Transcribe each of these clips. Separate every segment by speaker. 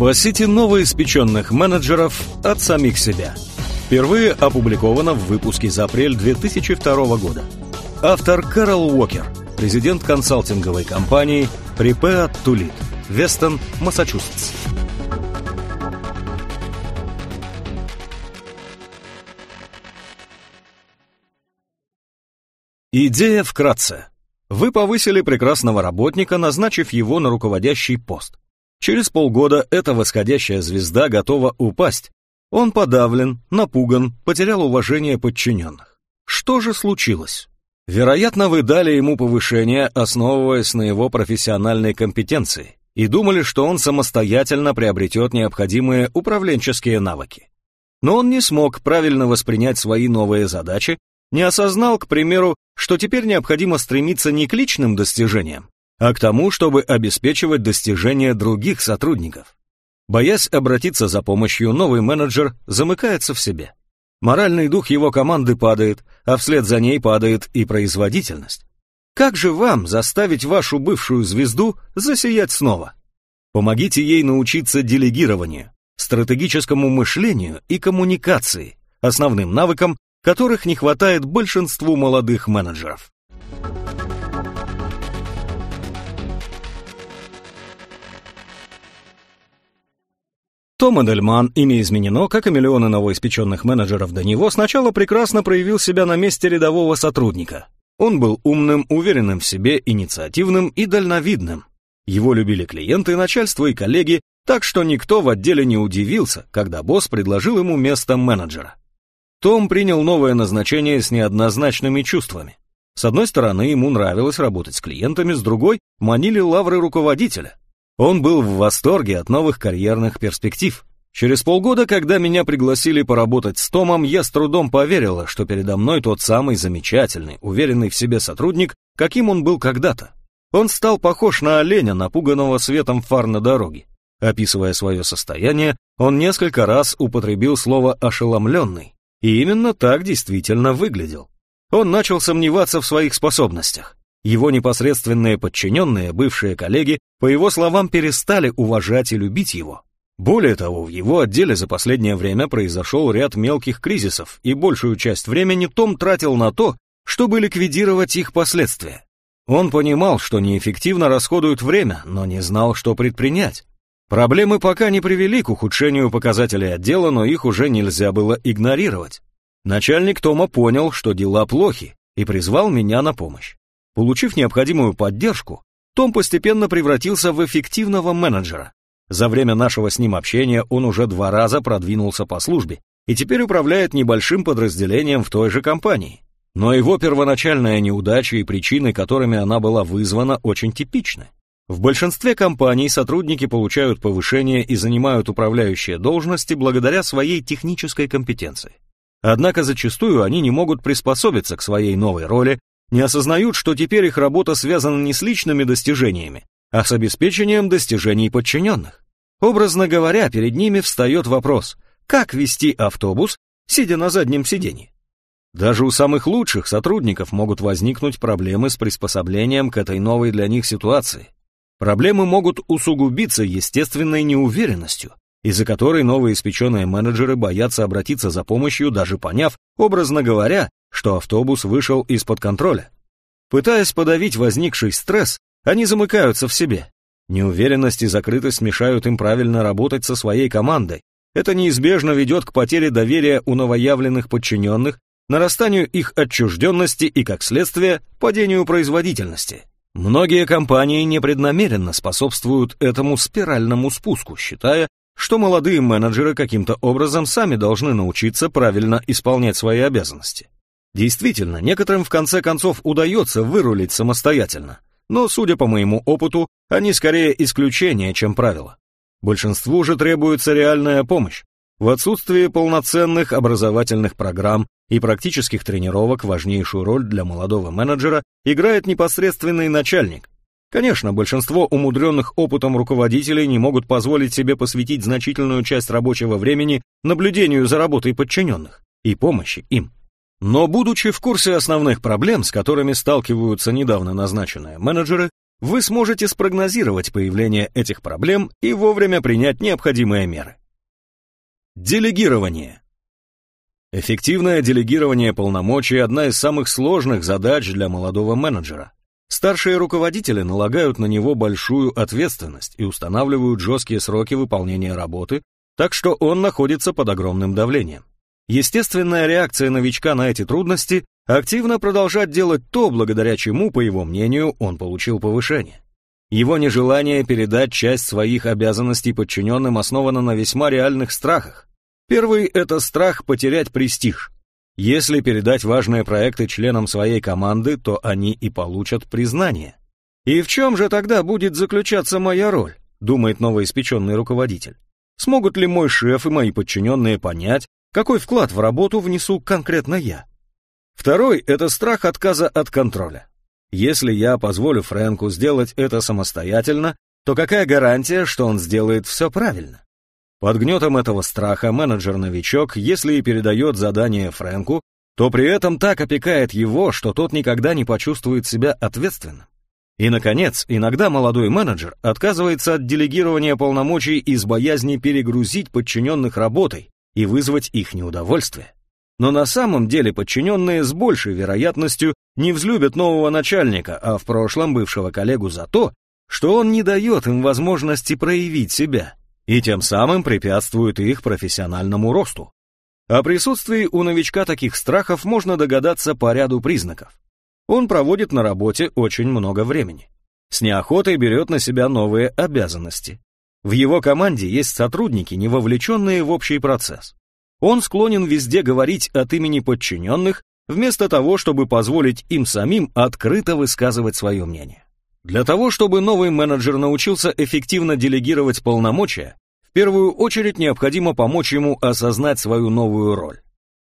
Speaker 1: Спасите новоиспеченных менеджеров от самих себя. Впервые опубликовано в выпуске за апрель 2002 года. Автор Кэрол Уокер, президент консалтинговой компании Prepare to Вестон, Массачусетс. Идея вкратце. Вы повысили прекрасного работника, назначив его на руководящий пост. Через полгода эта восходящая звезда готова упасть. Он подавлен, напуган, потерял уважение подчиненных. Что же случилось? Вероятно, вы дали ему повышение, основываясь на его профессиональной компетенции, и думали, что он самостоятельно приобретет необходимые управленческие навыки. Но он не смог правильно воспринять свои новые задачи не осознал, к примеру, что теперь необходимо стремиться не к личным достижениям, а к тому, чтобы обеспечивать достижения других сотрудников. Боясь обратиться за помощью, новый менеджер замыкается в себе. Моральный дух его команды падает, а вслед за ней падает и производительность. Как же вам заставить вашу бывшую звезду засиять снова? Помогите ей научиться делегированию, стратегическому мышлению и коммуникации, основным навыкам, которых не хватает большинству молодых менеджеров. Том Эдельман, имя изменено, как и миллионы новоиспеченных менеджеров до него, сначала прекрасно проявил себя на месте рядового сотрудника. Он был умным, уверенным в себе, инициативным и дальновидным. Его любили клиенты, начальство и коллеги, так что никто в отделе не удивился, когда босс предложил ему место менеджера. Том принял новое назначение с неоднозначными чувствами. С одной стороны, ему нравилось работать с клиентами, с другой — манили лавры руководителя. Он был в восторге от новых карьерных перспектив. Через полгода, когда меня пригласили поработать с Томом, я с трудом поверила, что передо мной тот самый замечательный, уверенный в себе сотрудник, каким он был когда-то. Он стал похож на оленя, напуганного светом фар на дороге. Описывая свое состояние, он несколько раз употребил слово «ошеломленный». И именно так действительно выглядел. Он начал сомневаться в своих способностях. Его непосредственные подчиненные, бывшие коллеги, по его словам, перестали уважать и любить его. Более того, в его отделе за последнее время произошел ряд мелких кризисов, и большую часть времени Том тратил на то, чтобы ликвидировать их последствия. Он понимал, что неэффективно расходуют время, но не знал, что предпринять. Проблемы пока не привели к ухудшению показателей отдела, но их уже нельзя было игнорировать. Начальник Тома понял, что дела плохи, и призвал меня на помощь. Получив необходимую поддержку, том постепенно превратился в эффективного менеджера. За время нашего с ним общения он уже два раза продвинулся по службе и теперь управляет небольшим подразделением в той же компании. Но его первоначальная неудача и причины, которыми она была вызвана, очень типичны. В большинстве компаний сотрудники получают повышение и занимают управляющие должности благодаря своей технической компетенции. Однако зачастую они не могут приспособиться к своей новой роли, не осознают, что теперь их работа связана не с личными достижениями, а с обеспечением достижений подчиненных. Образно говоря, перед ними встает вопрос, как вести автобус, сидя на заднем сиденье. Даже у самых лучших сотрудников могут возникнуть проблемы с приспособлением к этой новой для них ситуации. Проблемы могут усугубиться естественной неуверенностью, из-за которой новые испеченные менеджеры боятся обратиться за помощью, даже поняв, образно говоря, что автобус вышел из-под контроля. Пытаясь подавить возникший стресс, они замыкаются в себе. Неуверенность и закрытость мешают им правильно работать со своей командой. Это неизбежно ведет к потере доверия у новоявленных подчиненных, нарастанию их отчужденности и, как следствие, падению производительности. Многие компании непреднамеренно способствуют этому спиральному спуску, считая, что молодые менеджеры каким-то образом сами должны научиться правильно исполнять свои обязанности. Действительно, некоторым в конце концов удается вырулить самостоятельно, но, судя по моему опыту, они скорее исключение, чем правило. Большинству же требуется реальная помощь. В отсутствии полноценных образовательных программ и практических тренировок важнейшую роль для молодого менеджера играет непосредственный начальник. Конечно, большинство умудренных опытом руководителей не могут позволить себе посвятить значительную часть рабочего времени наблюдению за работой подчиненных и помощи им. Но будучи в курсе основных проблем, с которыми сталкиваются недавно назначенные менеджеры, вы сможете спрогнозировать появление этих проблем и вовремя принять необходимые меры. Делегирование. Эффективное делегирование полномочий – одна из самых сложных задач для молодого менеджера. Старшие руководители налагают на него большую ответственность и устанавливают жесткие сроки выполнения работы, так что он находится под огромным давлением. Естественная реакция новичка на эти трудности – активно продолжать делать то, благодаря чему, по его мнению, он получил повышение. Его нежелание передать часть своих обязанностей подчиненным основано на весьма реальных страхах. Первый – это страх потерять престиж. Если передать важные проекты членам своей команды, то они и получат признание. И в чем же тогда будет заключаться моя роль, думает новоиспеченный руководитель. Смогут ли мой шеф и мои подчиненные понять, какой вклад в работу внесу конкретно я? Второй – это страх отказа от контроля. Если я позволю Фрэнку сделать это самостоятельно, то какая гарантия, что он сделает все правильно? Под гнетом этого страха менеджер-новичок, если и передает задание Фрэнку, то при этом так опекает его, что тот никогда не почувствует себя ответственным. И, наконец, иногда молодой менеджер отказывается от делегирования полномочий из боязни перегрузить подчиненных работой и вызвать их неудовольствие. Но на самом деле подчиненные с большей вероятностью не взлюбят нового начальника, а в прошлом бывшего коллегу за то, что он не дает им возможности проявить себя и тем самым препятствует их профессиональному росту. О присутствии у новичка таких страхов можно догадаться по ряду признаков. Он проводит на работе очень много времени. С неохотой берет на себя новые обязанности. В его команде есть сотрудники, не вовлеченные в общий процесс. Он склонен везде говорить от имени подчиненных, вместо того, чтобы позволить им самим открыто высказывать свое мнение. Для того, чтобы новый менеджер научился эффективно делегировать полномочия, в первую очередь необходимо помочь ему осознать свою новую роль.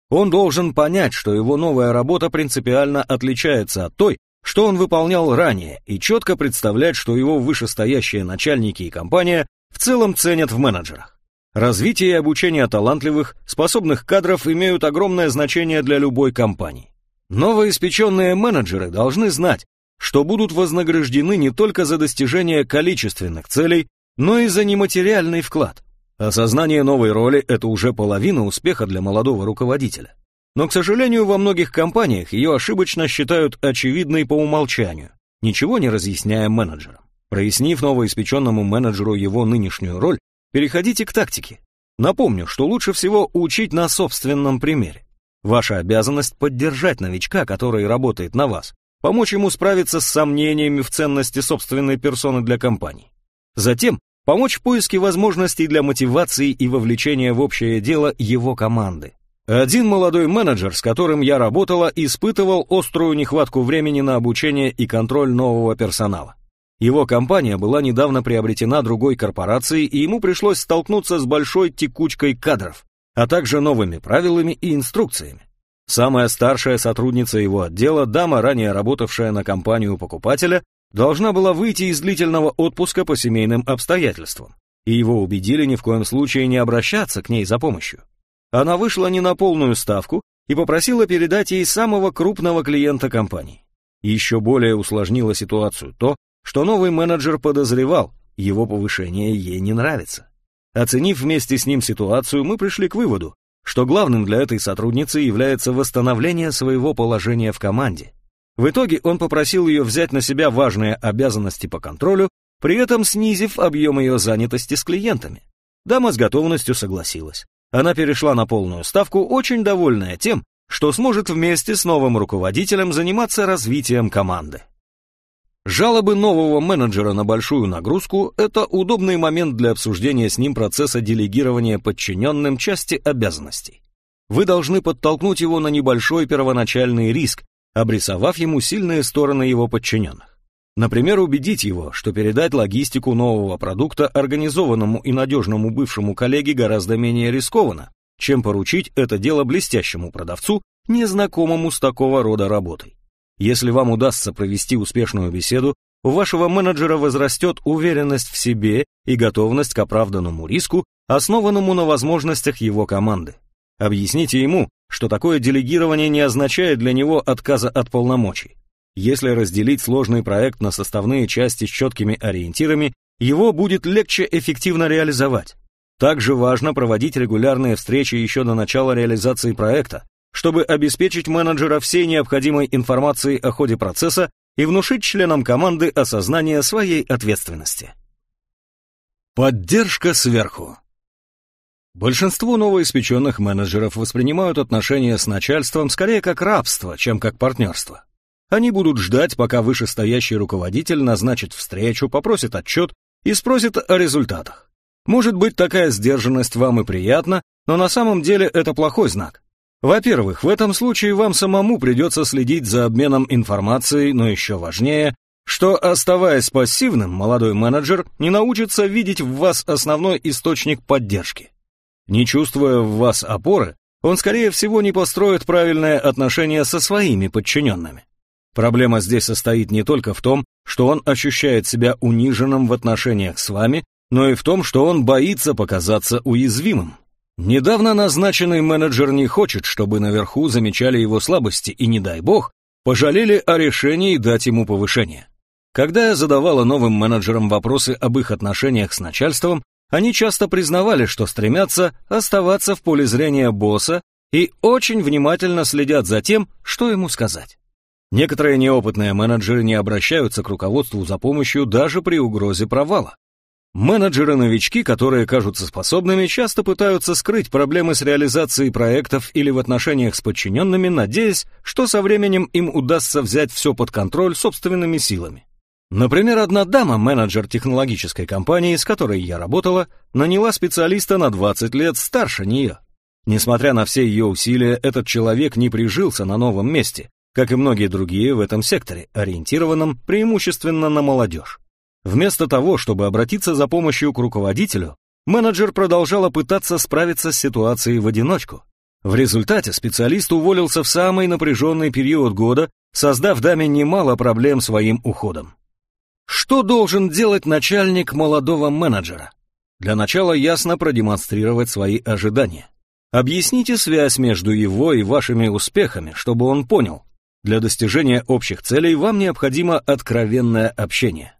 Speaker 1: Он должен понять, что его новая работа принципиально отличается от той, что он выполнял ранее, и четко представлять, что его вышестоящие начальники и компания в целом ценят в менеджерах. Развитие и обучение талантливых, способных кадров имеют огромное значение для любой компании. Новоиспеченные менеджеры должны знать, что будут вознаграждены не только за достижение количественных целей, но и за нематериальный вклад. Осознание новой роли – это уже половина успеха для молодого руководителя. Но, к сожалению, во многих компаниях ее ошибочно считают очевидной по умолчанию, ничего не разъясняя менеджерам. Прояснив новоиспеченному менеджеру его нынешнюю роль, переходите к тактике. Напомню, что лучше всего учить на собственном примере. Ваша обязанность поддержать новичка, который работает на вас, помочь ему справиться с сомнениями в ценности собственной персоны для компании. Затем помочь в поиске возможностей для мотивации и вовлечения в общее дело его команды. Один молодой менеджер, с которым я работала, испытывал острую нехватку времени на обучение и контроль нового персонала. Его компания была недавно приобретена другой корпорацией, и ему пришлось столкнуться с большой текучкой кадров, а также новыми правилами и инструкциями. Самая старшая сотрудница его отдела, дама, ранее работавшая на компанию покупателя, должна была выйти из длительного отпуска по семейным обстоятельствам, и его убедили ни в коем случае не обращаться к ней за помощью. Она вышла не на полную ставку и попросила передать ей самого крупного клиента компании. Еще более усложнило ситуацию то, что новый менеджер подозревал, его повышение ей не нравится. Оценив вместе с ним ситуацию, мы пришли к выводу, что главным для этой сотрудницы является восстановление своего положения в команде, в итоге он попросил ее взять на себя важные обязанности по контролю, при этом снизив объем ее занятости с клиентами. Дама с готовностью согласилась. Она перешла на полную ставку, очень довольная тем, что сможет вместе с новым руководителем заниматься развитием команды. Жалобы нового менеджера на большую нагрузку – это удобный момент для обсуждения с ним процесса делегирования подчиненным части обязанностей. Вы должны подтолкнуть его на небольшой первоначальный риск, обрисовав ему сильные стороны его подчиненных. Например, убедить его, что передать логистику нового продукта организованному и надежному бывшему коллеге гораздо менее рискованно, чем поручить это дело блестящему продавцу, незнакомому с такого рода работой. Если вам удастся провести успешную беседу, у вашего менеджера возрастет уверенность в себе и готовность к оправданному риску, основанному на возможностях его команды. Объясните ему, что такое делегирование не означает для него отказа от полномочий. Если разделить сложный проект на составные части с четкими ориентирами, его будет легче эффективно реализовать. Также важно проводить регулярные встречи еще до начала реализации проекта, чтобы обеспечить менеджера всей необходимой информацией о ходе процесса и внушить членам команды осознание своей ответственности. Поддержка сверху. Большинство новоиспеченных менеджеров воспринимают отношения с начальством скорее как рабство, чем как партнерство. Они будут ждать, пока вышестоящий руководитель назначит встречу, попросит отчет и спросит о результатах. Может быть, такая сдержанность вам и приятна, но на самом деле это плохой знак. Во-первых, в этом случае вам самому придется следить за обменом информацией, но еще важнее, что, оставаясь пассивным, молодой менеджер не научится видеть в вас основной источник поддержки. Не чувствуя в вас опоры, он, скорее всего, не построит правильное отношение со своими подчиненными. Проблема здесь состоит не только в том, что он ощущает себя униженным в отношениях с вами, но и в том, что он боится показаться уязвимым. Недавно назначенный менеджер не хочет, чтобы наверху замечали его слабости и, не дай бог, пожалели о решении дать ему повышение. Когда я задавала новым менеджерам вопросы об их отношениях с начальством, они часто признавали, что стремятся оставаться в поле зрения босса и очень внимательно следят за тем, что ему сказать. Некоторые неопытные менеджеры не обращаются к руководству за помощью даже при угрозе провала. Менеджеры-новички, которые кажутся способными, часто пытаются скрыть проблемы с реализацией проектов или в отношениях с подчиненными, надеясь, что со временем им удастся взять все под контроль собственными силами. Например, одна дама, менеджер технологической компании, с которой я работала, наняла специалиста на 20 лет старше нее. Несмотря на все ее усилия, этот человек не прижился на новом месте, как и многие другие в этом секторе, ориентированном преимущественно на молодежь. Вместо того, чтобы обратиться за помощью к руководителю, менеджер продолжала пытаться справиться с ситуацией в одиночку. В результате специалист уволился в самый напряженный период года, создав даме немало проблем своим уходом. Что должен делать начальник молодого менеджера? Для начала ясно продемонстрировать свои ожидания. Объясните связь между его и вашими успехами, чтобы он понял. Для достижения общих целей вам необходимо откровенное общение.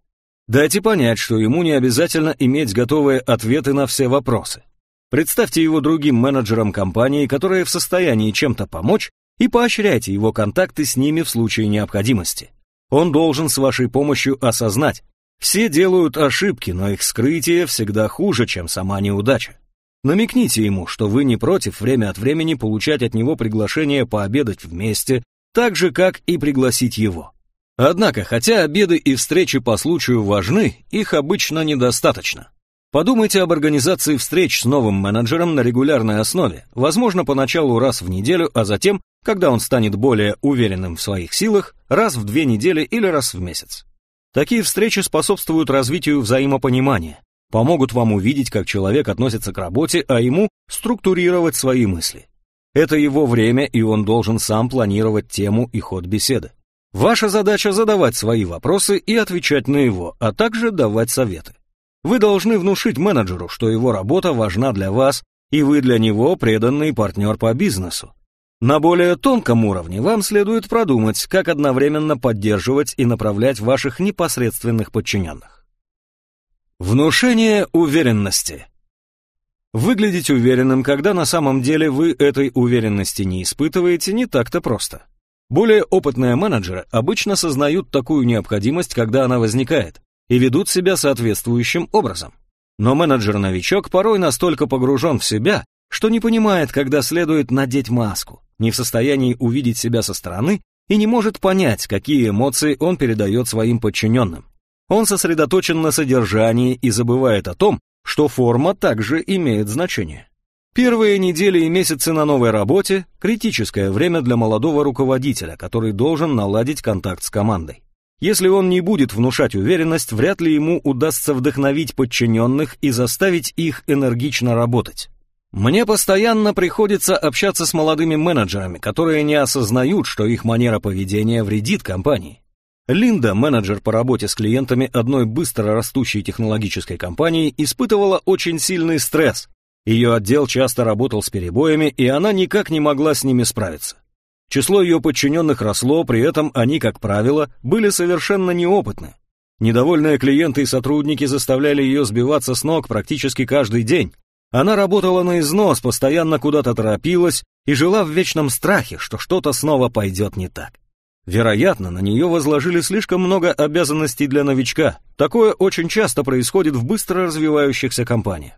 Speaker 1: Дайте понять, что ему не обязательно иметь готовые ответы на все вопросы. Представьте его другим менеджерам компании, которые в состоянии чем-то помочь, и поощряйте его контакты с ними в случае необходимости. Он должен с вашей помощью осознать, все делают ошибки, но их скрытие всегда хуже, чем сама неудача. Намекните ему, что вы не против время от времени получать от него приглашение пообедать вместе, так же, как и пригласить его. Однако, хотя обеды и встречи по случаю важны, их обычно недостаточно. Подумайте об организации встреч с новым менеджером на регулярной основе, возможно, поначалу раз в неделю, а затем, когда он станет более уверенным в своих силах, раз в две недели или раз в месяц. Такие встречи способствуют развитию взаимопонимания, помогут вам увидеть, как человек относится к работе, а ему структурировать свои мысли. Это его время, и он должен сам планировать тему и ход беседы. Ваша задача задавать свои вопросы и отвечать на его, а также давать советы. Вы должны внушить менеджеру, что его работа важна для вас, и вы для него преданный партнер по бизнесу. На более тонком уровне вам следует продумать, как одновременно поддерживать и направлять ваших непосредственных подчиненных. Внушение уверенности. Выглядеть уверенным, когда на самом деле вы этой уверенности не испытываете, не так-то просто. Более опытные менеджеры обычно сознают такую необходимость, когда она возникает, и ведут себя соответствующим образом. Но менеджер-новичок порой настолько погружен в себя, что не понимает, когда следует надеть маску, не в состоянии увидеть себя со стороны и не может понять, какие эмоции он передает своим подчиненным. Он сосредоточен на содержании и забывает о том, что форма также имеет значение. Первые недели и месяцы на новой работе – критическое время для молодого руководителя, который должен наладить контакт с командой. Если он не будет внушать уверенность, вряд ли ему удастся вдохновить подчиненных и заставить их энергично работать. Мне постоянно приходится общаться с молодыми менеджерами, которые не осознают, что их манера поведения вредит компании. Линда, менеджер по работе с клиентами одной быстро растущей технологической компании, испытывала очень сильный стресс, ее отдел часто работал с перебоями, и она никак не могла с ними справиться. Число ее подчиненных росло, при этом они, как правило, были совершенно неопытны. Недовольные клиенты и сотрудники заставляли ее сбиваться с ног практически каждый день. Она работала на износ, постоянно куда-то торопилась и жила в вечном страхе, что что-то снова пойдет не так. Вероятно, на нее возложили слишком много обязанностей для новичка. Такое очень часто происходит в быстро развивающихся компаниях.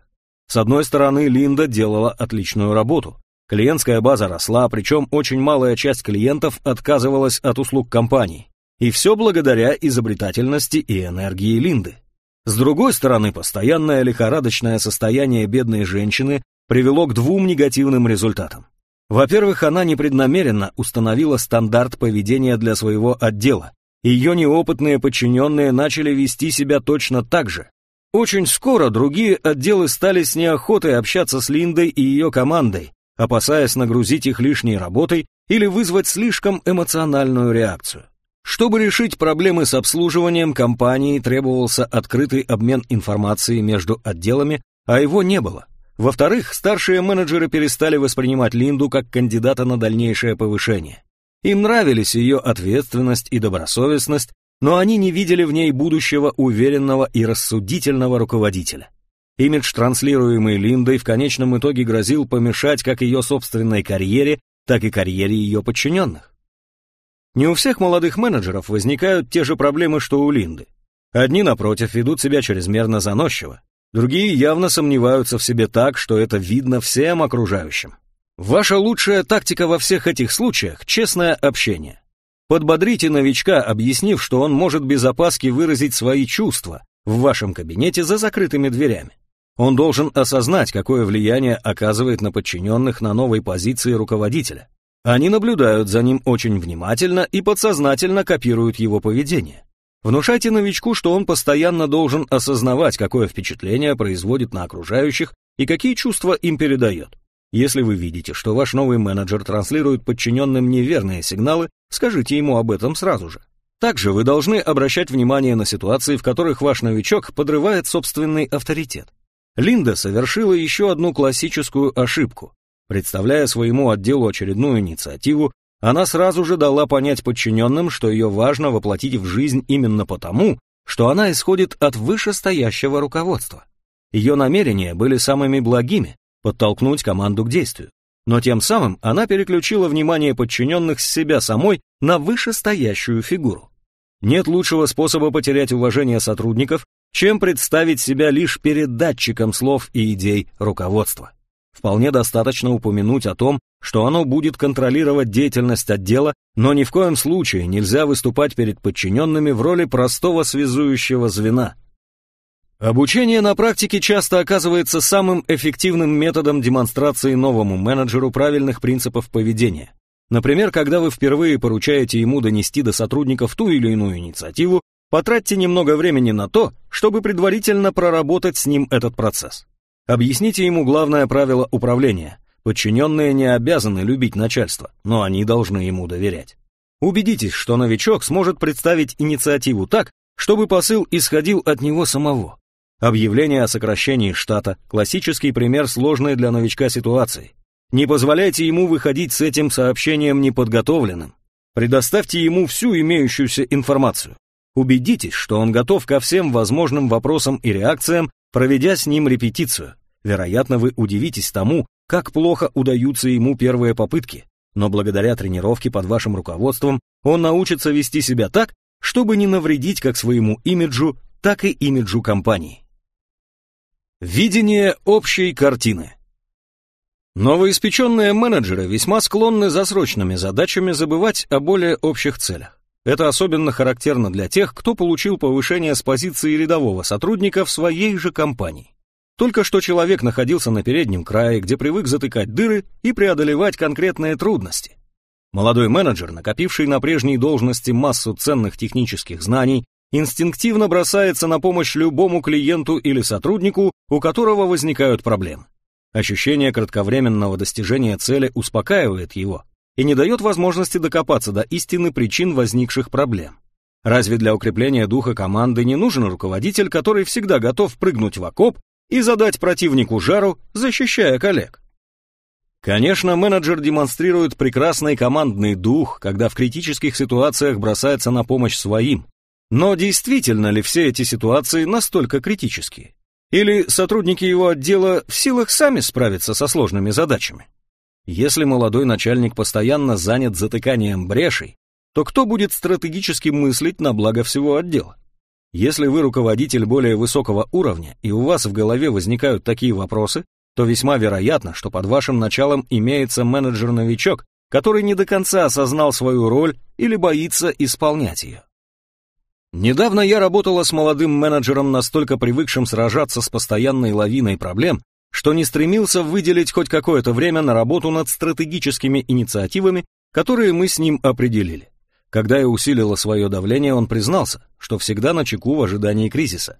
Speaker 1: С одной стороны, Линда делала отличную работу. Клиентская база росла, причем очень малая часть клиентов отказывалась от услуг компании. И все благодаря изобретательности и энергии Линды. С другой стороны, постоянное лихорадочное состояние бедной женщины привело к двум негативным результатам. Во-первых, она непреднамеренно установила стандарт поведения для своего отдела. Ее неопытные подчиненные начали вести себя точно так же. Очень скоро другие отделы стали с неохотой общаться с Линдой и ее командой, опасаясь нагрузить их лишней работой или вызвать слишком эмоциональную реакцию. Чтобы решить проблемы с обслуживанием компании, требовался открытый обмен информацией между отделами, а его не было. Во-вторых, старшие менеджеры перестали воспринимать Линду как кандидата на дальнейшее повышение. Им нравились ее ответственность и добросовестность, но они не видели в ней будущего уверенного и рассудительного руководителя. Имидж, транслируемый Линдой, в конечном итоге грозил помешать как ее собственной карьере, так и карьере ее подчиненных. Не у всех молодых менеджеров возникают те же проблемы, что у Линды. Одни, напротив, ведут себя чрезмерно заносчиво, Другие явно сомневаются в себе так, что это видно всем окружающим. Ваша лучшая тактика во всех этих случаях – честное общение. Подбодрите новичка, объяснив, что он может без опаски выразить свои чувства в вашем кабинете за закрытыми дверями. Он должен осознать, какое влияние оказывает на подчиненных на новой позиции руководителя. Они наблюдают за ним очень внимательно и подсознательно копируют его поведение. Внушайте новичку, что он постоянно должен осознавать, какое впечатление производит на окружающих и какие чувства им передает. Если вы видите, что ваш новый менеджер транслирует подчиненным неверные сигналы, скажите ему об этом сразу же. Также вы должны обращать внимание на ситуации, в которых ваш новичок подрывает собственный авторитет. Линда совершила еще одну классическую ошибку. Представляя своему отделу очередную инициативу, она сразу же дала понять подчиненным, что ее важно воплотить в жизнь именно потому, что она исходит от вышестоящего руководства. Ее намерения были самыми благими – подтолкнуть команду к действию. Но тем самым она переключила внимание подчиненных с себя самой на вышестоящую фигуру. Нет лучшего способа потерять уважение сотрудников, чем представить себя лишь передатчиком слов и идей руководства. Вполне достаточно упомянуть о том, что оно будет контролировать деятельность отдела, но ни в коем случае нельзя выступать перед подчиненными в роли простого связующего звена. Обучение на практике часто оказывается самым эффективным методом демонстрации новому менеджеру правильных принципов поведения. Например, когда вы впервые поручаете ему донести до сотрудников ту или иную инициативу, потратьте немного времени на то, чтобы предварительно проработать с ним этот процесс. Объясните ему главное правило управления. Подчиненные не обязаны любить начальство, но они должны ему доверять. Убедитесь, что новичок сможет представить инициативу так, чтобы посыл исходил от него самого. Объявление о сокращении штата – классический пример сложной для новичка ситуации. Не позволяйте ему выходить с этим сообщением неподготовленным. Предоставьте ему всю имеющуюся информацию. Убедитесь, что он готов ко всем возможным вопросам и реакциям, Проведя с ним репетицию, вероятно, вы удивитесь тому, как плохо удаются ему первые попытки, но благодаря тренировке под вашим руководством он научится вести себя так, чтобы не навредить как своему имиджу, так и имиджу компании. Видение общей картины. Новоиспеченные менеджеры весьма склонны за срочными задачами забывать о более общих целях. Это особенно характерно для тех, кто получил повышение с позиции рядового сотрудника в своей же компании. Только что человек находился на переднем крае, где привык затыкать дыры и преодолевать конкретные трудности. Молодой менеджер, накопивший на прежней должности массу ценных технических знаний, инстинктивно бросается на помощь любому клиенту или сотруднику, у которого возникают проблемы. Ощущение кратковременного достижения цели успокаивает его, и не дает возможности докопаться до истины причин возникших проблем. Разве для укрепления духа команды не нужен руководитель, который всегда готов прыгнуть в окоп и задать противнику жару, защищая коллег? Конечно, менеджер демонстрирует прекрасный командный дух, когда в критических ситуациях бросается на помощь своим. Но действительно ли все эти ситуации настолько критические? Или сотрудники его отдела в силах сами справиться со сложными задачами? Если молодой начальник постоянно занят затыканием брешей, то кто будет стратегически мыслить на благо всего отдела? Если вы руководитель более высокого уровня и у вас в голове возникают такие вопросы, то весьма вероятно, что под вашим началом имеется менеджер-новичок, который не до конца осознал свою роль или боится исполнять ее. Недавно я работала с молодым менеджером, настолько привыкшим сражаться с постоянной лавиной проблем, что не стремился выделить хоть какое-то время на работу над стратегическими инициативами, которые мы с ним определили. Когда я усилила свое давление, он признался, что всегда на чеку в ожидании кризиса.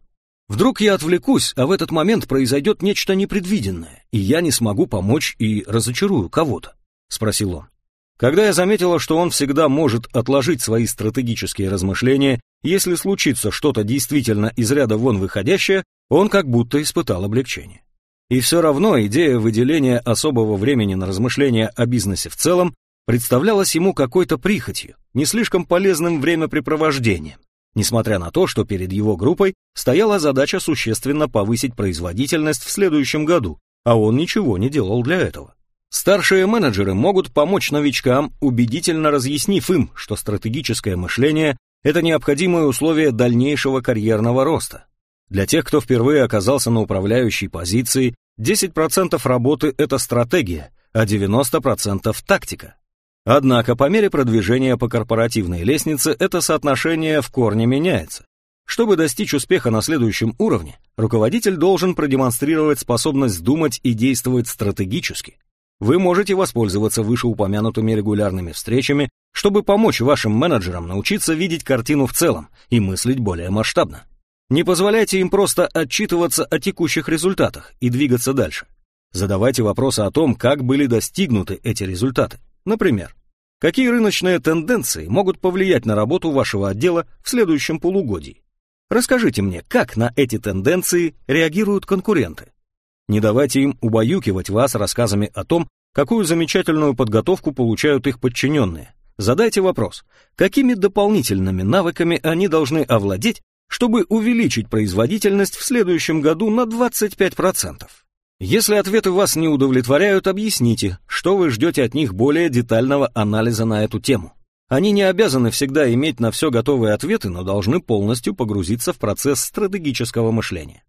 Speaker 1: Вдруг я отвлекусь, а в этот момент произойдет нечто непредвиденное, и я не смогу помочь и разочарую кого-то?» — спросил он. Когда я заметила, что он всегда может отложить свои стратегические размышления, если случится что-то действительно из ряда вон выходящее, он как будто испытал облегчение. И все равно идея выделения особого времени на размышления о бизнесе в целом представлялась ему какой-то прихотью, не слишком полезным времяпрепровождением несмотря на то, что перед его группой стояла задача существенно повысить производительность в следующем году, а он ничего не делал для этого. Старшие менеджеры могут помочь новичкам, убедительно разъяснив им, что стратегическое мышление – это необходимое условие дальнейшего карьерного роста. Для тех, кто впервые оказался на управляющей позиции, 10% работы – это стратегия, а 90% – тактика. Однако по мере продвижения по корпоративной лестнице это соотношение в корне меняется. Чтобы достичь успеха на следующем уровне, руководитель должен продемонстрировать способность думать и действовать стратегически. Вы можете воспользоваться вышеупомянутыми регулярными встречами, чтобы помочь вашим менеджерам научиться видеть картину в целом и мыслить более масштабно. Не позволяйте им просто отчитываться о текущих результатах и двигаться дальше. Задавайте вопросы о том, как были достигнуты эти результаты. Например, какие рыночные тенденции могут повлиять на работу вашего отдела в следующем полугодии? Расскажите мне, как на эти тенденции реагируют конкуренты? Не давайте им убаюкивать вас рассказами о том, какую замечательную подготовку получают их подчиненные. Задайте вопрос, какими дополнительными навыками они должны овладеть, чтобы увеличить производительность в следующем году на 25%. Если ответы вас не удовлетворяют, объясните, что вы ждете от них более детального анализа на эту тему. Они не обязаны всегда иметь на все готовые ответы, но должны полностью погрузиться в процесс стратегического мышления.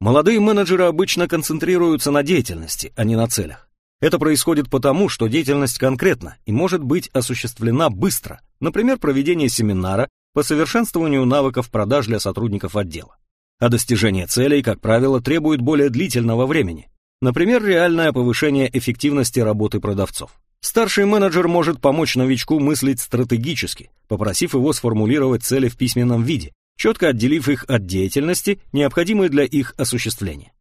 Speaker 1: Молодые менеджеры обычно концентрируются на деятельности, а не на целях. Это происходит потому, что деятельность конкретна и может быть осуществлена быстро, например, проведение семинара по совершенствованию навыков продаж для сотрудников отдела а достижение целей, как правило, требует более длительного времени. Например, реальное повышение эффективности работы продавцов. Старший менеджер может помочь новичку мыслить стратегически, попросив его сформулировать цели в письменном виде, четко отделив их от деятельности, необходимой для их осуществления.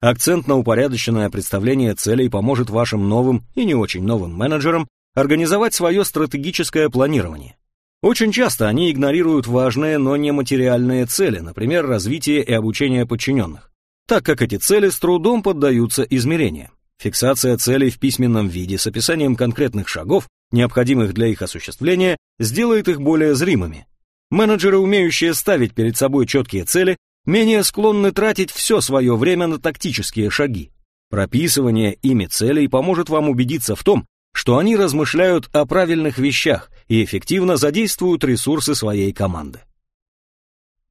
Speaker 1: Акцент на упорядоченное представление целей поможет вашим новым и не очень новым менеджерам организовать свое стратегическое планирование, очень часто они игнорируют важные, но не материальные цели, например, развитие и обучение подчиненных, так как эти цели с трудом поддаются измерениям. Фиксация целей в письменном виде с описанием конкретных шагов, необходимых для их осуществления, сделает их более зримыми. Менеджеры, умеющие ставить перед собой четкие цели, менее склонны тратить все свое время на тактические шаги. Прописывание ими целей поможет вам убедиться в том, что они размышляют о правильных вещах и эффективно задействуют ресурсы своей команды.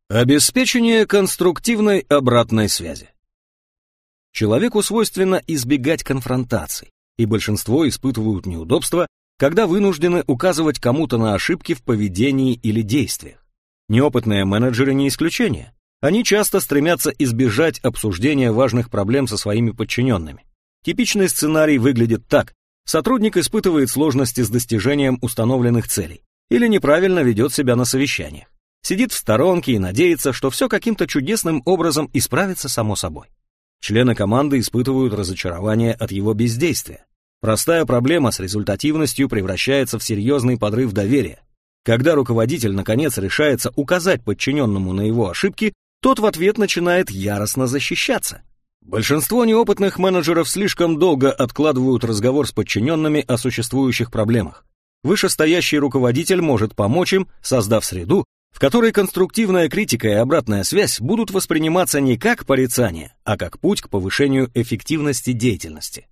Speaker 1: Обеспечение конструктивной обратной связи. Человеку свойственно избегать конфронтаций, и большинство испытывают неудобства, когда вынуждены указывать кому-то на ошибки в поведении или действиях. Неопытные менеджеры не исключение. Они часто стремятся избежать обсуждения важных проблем со своими подчиненными. Типичный сценарий выглядит так. Сотрудник испытывает сложности с достижением установленных целей или неправильно ведет себя на совещаниях. Сидит в сторонке и надеется, что все каким-то чудесным образом исправится само собой. Члены команды испытывают разочарование от его бездействия. Простая проблема с результативностью превращается в серьезный подрыв доверия. Когда руководитель наконец решается указать подчиненному на его ошибки, тот в ответ начинает яростно защищаться. Большинство неопытных менеджеров слишком долго откладывают разговор с подчиненными о существующих проблемах. Вышестоящий руководитель может помочь им, создав среду, в которой конструктивная критика и обратная связь будут восприниматься не как порицание, а как путь к повышению эффективности деятельности.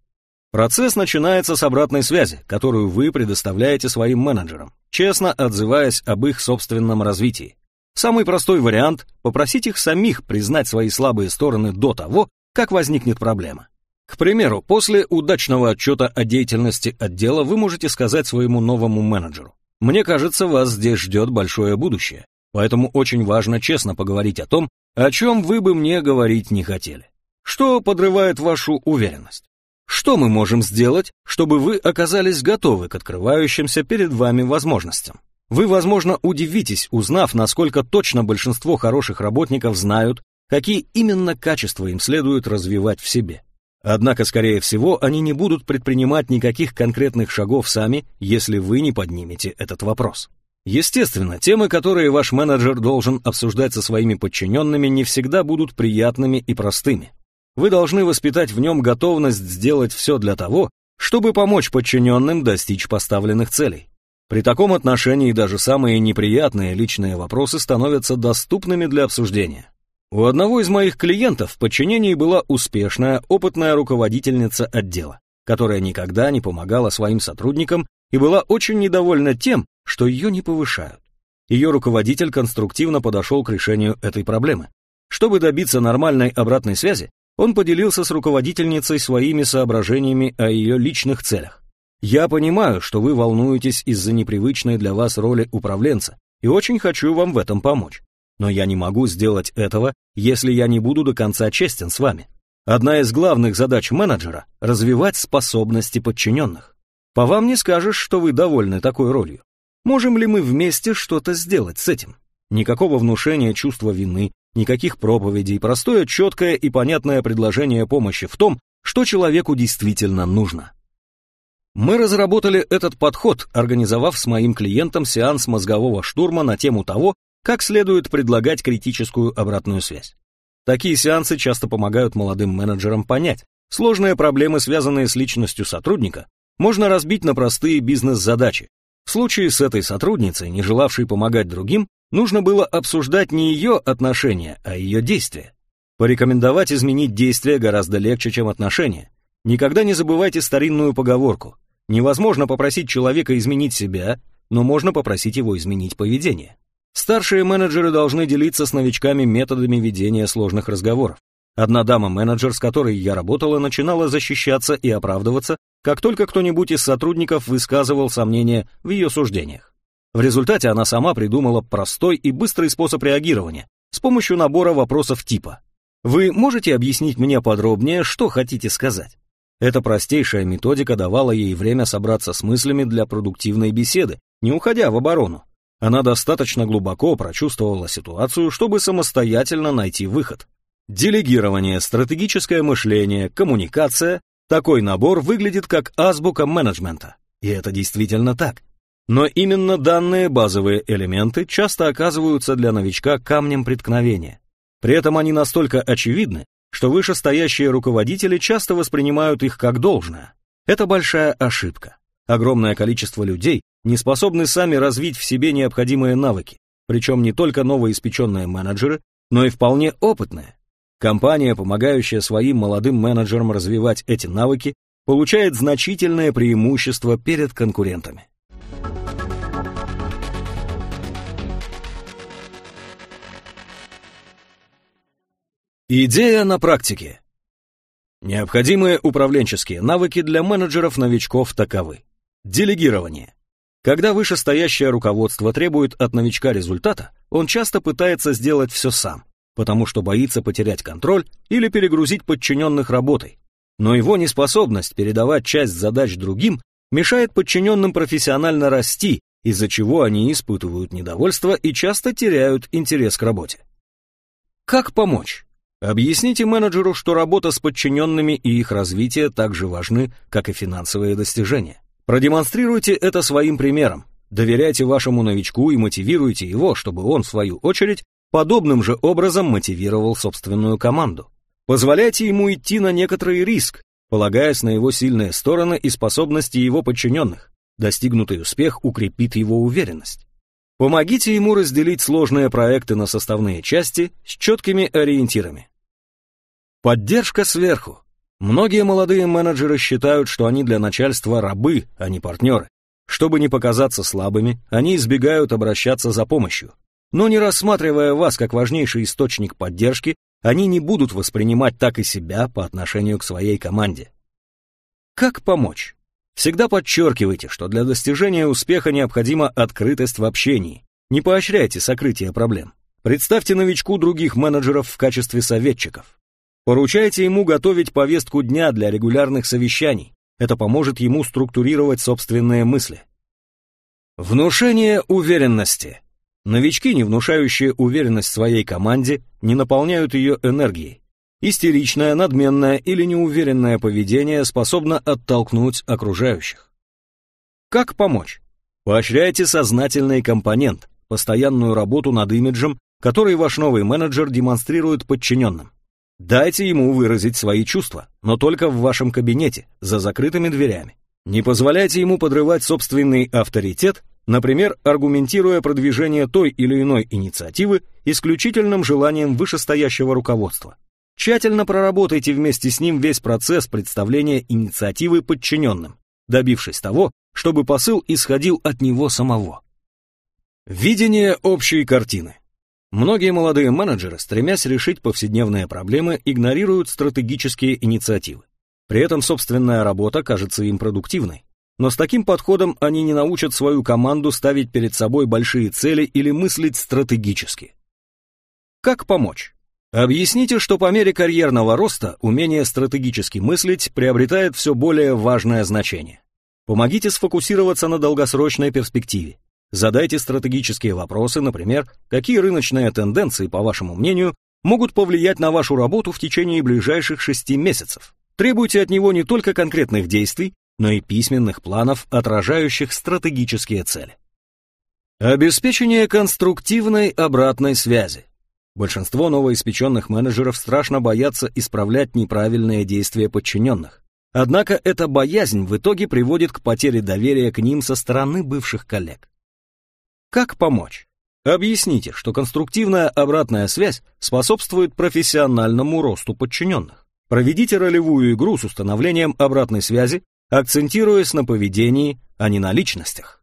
Speaker 1: Процесс начинается с обратной связи, которую вы предоставляете своим менеджерам, честно отзываясь об их собственном развитии. Самый простой вариант – попросить их самих признать свои слабые стороны до того, как возникнет проблема. К примеру, после удачного отчета о деятельности отдела вы можете сказать своему новому менеджеру, «Мне кажется, вас здесь ждет большое будущее, поэтому очень важно честно поговорить о том, о чем вы бы мне говорить не хотели. Что подрывает вашу уверенность? Что мы можем сделать, чтобы вы оказались готовы к открывающимся перед вами возможностям? Вы, возможно, удивитесь, узнав, насколько точно большинство хороших работников знают, какие именно качества им следует развивать в себе. Однако, скорее всего, они не будут предпринимать никаких конкретных шагов сами, если вы не поднимете этот вопрос. Естественно, темы, которые ваш менеджер должен обсуждать со своими подчиненными, не всегда будут приятными и простыми. Вы должны воспитать в нем готовность сделать все для того, чтобы помочь подчиненным достичь поставленных целей. При таком отношении даже самые неприятные личные вопросы становятся доступными для обсуждения. У одного из моих клиентов в подчинении была успешная, опытная руководительница отдела, которая никогда не помогала своим сотрудникам и была очень недовольна тем, что ее не повышают. Ее руководитель конструктивно подошел к решению этой проблемы. Чтобы добиться нормальной обратной связи, он поделился с руководительницей своими соображениями о ее личных целях. «Я понимаю, что вы волнуетесь из-за непривычной для вас роли управленца, и очень хочу вам в этом помочь. Но я не могу сделать этого, если я не буду до конца честен с вами. Одна из главных задач менеджера – развивать способности подчиненных. По вам не скажешь, что вы довольны такой ролью. Можем ли мы вместе что-то сделать с этим? Никакого внушения чувства вины, никаких проповедей, простое, четкое и понятное предложение помощи в том, что человеку действительно нужно. Мы разработали этот подход, организовав с моим клиентом сеанс мозгового штурма на тему того, как следует предлагать критическую обратную связь. Такие сеансы часто помогают молодым менеджерам понять, сложные проблемы, связанные с личностью сотрудника, можно разбить на простые бизнес-задачи. В случае с этой сотрудницей, не желавшей помогать другим, Нужно было обсуждать не ее отношения, а ее действия. Порекомендовать изменить действия гораздо легче, чем отношения. Никогда не забывайте старинную поговорку. Невозможно попросить человека изменить себя, но можно попросить его изменить поведение. Старшие менеджеры должны делиться с новичками методами ведения сложных разговоров. Одна дама-менеджер, с которой я работала, начинала защищаться и оправдываться, как только кто-нибудь из сотрудников высказывал сомнения в ее суждениях. В результате она сама придумала простой и быстрый способ реагирования с помощью набора вопросов типа «Вы можете объяснить мне подробнее, что хотите сказать?» Эта простейшая методика давала ей время собраться с мыслями для продуктивной беседы, не уходя в оборону. Она достаточно глубоко прочувствовала ситуацию, чтобы самостоятельно найти выход. Делегирование, стратегическое мышление, коммуникация – такой набор выглядит как азбука менеджмента. И это действительно так. Но именно данные базовые элементы часто оказываются для новичка камнем преткновения. При этом они настолько очевидны, что вышестоящие руководители часто воспринимают их как должное. Это большая ошибка. Огромное количество людей не способны сами развить в себе необходимые навыки, причем не только новоиспеченные менеджеры, но и вполне опытные. Компания, помогающая своим молодым менеджерам развивать эти навыки, получает значительное преимущество перед конкурентами. Идея на практике. Необходимые управленческие навыки для менеджеров-новичков таковы. Делегирование. Когда вышестоящее руководство требует от новичка результата, он часто пытается сделать все сам, потому что боится потерять контроль или перегрузить подчиненных работой. Но его неспособность передавать часть задач другим мешает подчиненным профессионально расти, из-за чего они испытывают недовольство и часто теряют интерес к работе. Как помочь? Объясните менеджеру, что работа с подчиненными и их развитие так же важны, как и финансовые достижения. Продемонстрируйте это своим примером. Доверяйте вашему новичку и мотивируйте его, чтобы он, в свою очередь, подобным же образом мотивировал собственную команду. Позволяйте ему идти на некоторый риск, полагаясь на его сильные стороны и способности его подчиненных. Достигнутый успех укрепит его уверенность. Помогите ему разделить сложные проекты на составные части с четкими ориентирами. Поддержка сверху. Многие молодые менеджеры считают, что они для начальства рабы, а не партнеры. Чтобы не показаться слабыми, они избегают обращаться за помощью. Но не рассматривая вас как важнейший источник поддержки, они не будут воспринимать так и себя по отношению к своей команде. Как помочь? Всегда подчеркивайте, что для достижения успеха необходима открытость в общении. Не поощряйте сокрытие проблем. Представьте новичку других менеджеров в качестве советчиков. Поручайте ему готовить повестку дня для регулярных совещаний. Это поможет ему структурировать собственные мысли. Внушение уверенности. Новички, не внушающие уверенность своей команде, не наполняют ее энергией. Истеричное, надменное или неуверенное поведение способно оттолкнуть окружающих. Как помочь? Поощряйте сознательный компонент, постоянную работу над имиджем, который ваш новый менеджер демонстрирует подчиненным. Дайте ему выразить свои чувства, но только в вашем кабинете, за закрытыми дверями. Не позволяйте ему подрывать собственный авторитет, например, аргументируя продвижение той или иной инициативы исключительным желанием вышестоящего руководства. Тщательно проработайте вместе с ним весь процесс представления инициативы подчиненным, добившись того, чтобы посыл исходил от него самого. Видение общей картины. Многие молодые менеджеры, стремясь решить повседневные проблемы, игнорируют стратегические инициативы. При этом собственная работа кажется им продуктивной. Но с таким подходом они не научат свою команду ставить перед собой большие цели или мыслить стратегически. Как помочь? Объясните, что по мере карьерного роста умение стратегически мыслить приобретает все более важное значение. Помогите сфокусироваться на долгосрочной перспективе. Задайте стратегические вопросы, например, какие рыночные тенденции, по вашему мнению, могут повлиять на вашу работу в течение ближайших шести месяцев. Требуйте от него не только конкретных действий, но и письменных планов, отражающих стратегические цели. Обеспечение конструктивной обратной связи. Большинство новоиспеченных менеджеров страшно боятся исправлять неправильные действия подчиненных. Однако эта боязнь в итоге приводит к потере доверия к ним со стороны бывших коллег. Как помочь? Объясните, что конструктивная обратная связь способствует профессиональному росту подчиненных. Проведите ролевую игру с установлением обратной связи, акцентируясь на поведении, а не на личностях.